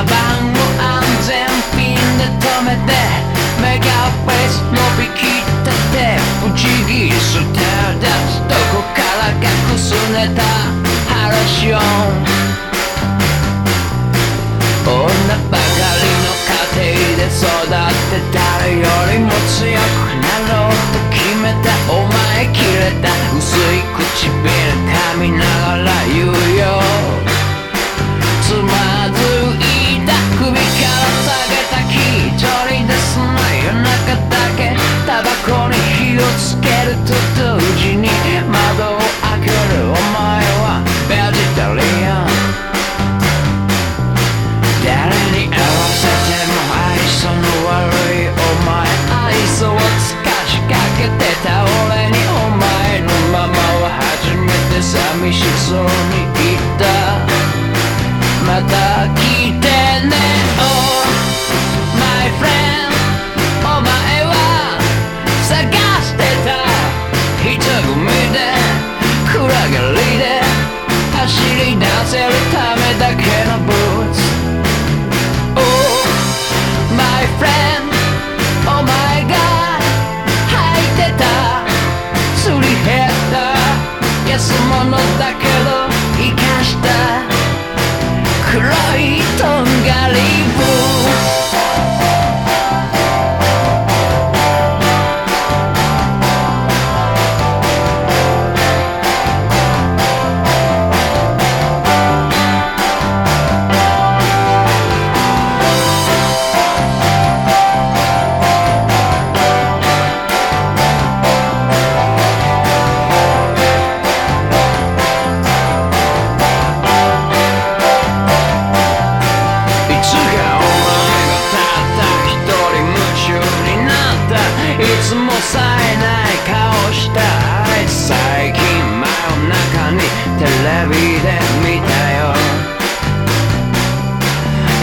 安全ピンで止めて。メガベース伸びきったてぶち切り捨てだどこからかくすねた。ハラシオン。女ばかりの家庭で育って誰よりも強くなろうと決めた。お前切れた。薄い唇髪の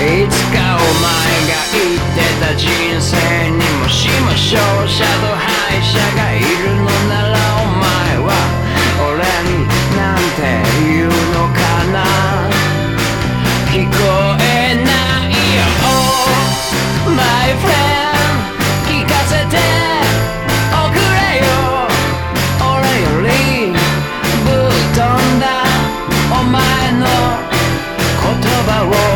いつかお前が言ってた人生にもしましも勝者と敗者がいるのならお前は俺になんて言うのかな。聞こえないよ、マイフレーム聞かせておくれよ。俺よりぶっ飛んだお前の言葉を。